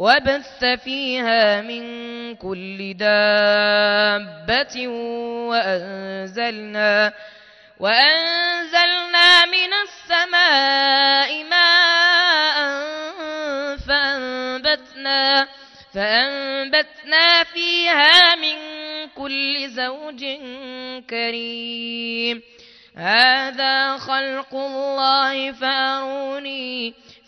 وبث فيها من كل دابة وأنزلنا وأنزلنا من السماء ماء فأنبتنا فأنبتنا فيها من كل زوج كريم هذا خلق الله فأروني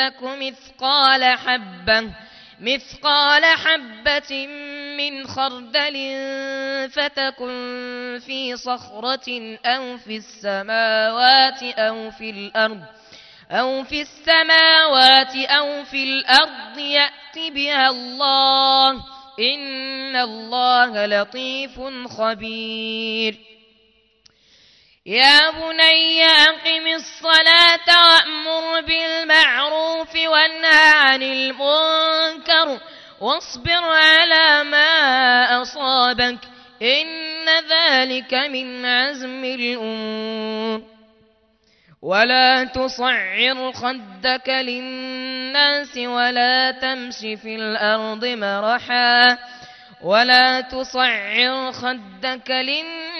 تك مثقال حبة مثقال حبة من خردل فتكن في صخرة أو في السماوات أو في الأرض أو في السماوات أو في الأرض يأت بها الله. إن الله لطيف خبير. يا بني أقم الصلاة وأمر بالمعروف وانهى عن المنكر واصبر على ما أصابك إن ذلك من عزم الأمور. ولا تصعر خدك للناس ولا تمش في الأرض مرحا. ولا تصعر خدك للناس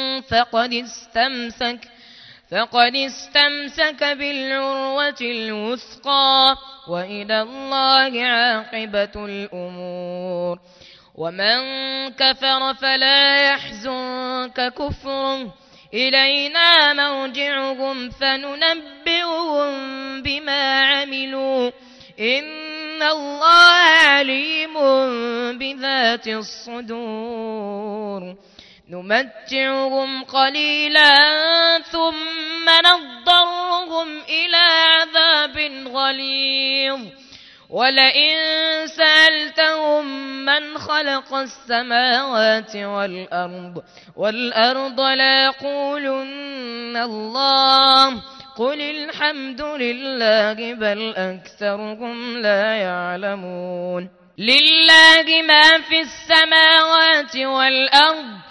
فقد استمسك فقد استمسك بالعروة الوثقى وإلى الله عاقبة الأمور. ومن كفر فلا يحزنك كفره. إلينا مرجعهم فننبئهم بما عملوا. إن الله عليم بذات الصدور. نمتعهم قليلا ثم نضطرهم إلى عذاب غليظ. ولئن سألتهم من خلق السماوات والأرض والأرض ليقولن الله قل الحمد لله بل أكثرهم لا يعلمون. لله ما في السماوات والأرض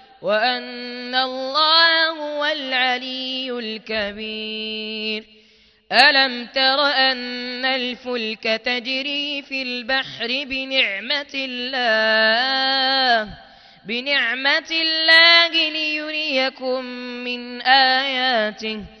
وأن الله هو العلي الكبير. ألم تر أن الفلك تجري في البحر بنعمة الله بنعمة الله ليريكم من آياته؟